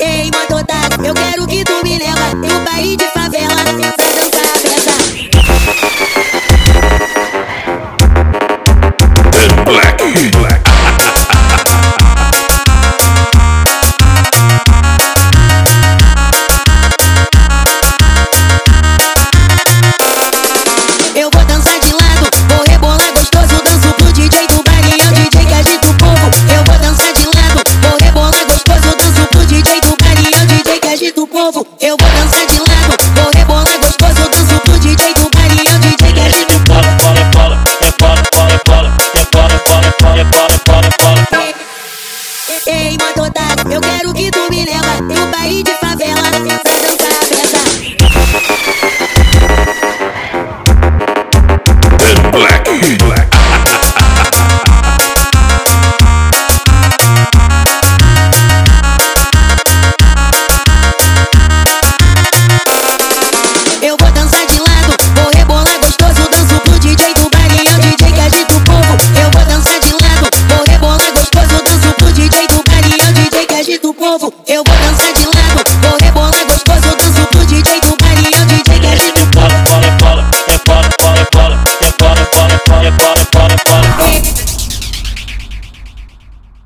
Ei, mototáxi, eu quero eu vou dançar de lado, vou rebolar gostoso, eu danço pro DJ do baile, DJ que é lindo. Bola, bola, bola, é bola, bola, é bola, é bola, bola, bola, é bola, bola, bola. Ei, ei, modo eu quero que tu me leva pro baile de favela. do povo.